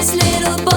this little boy.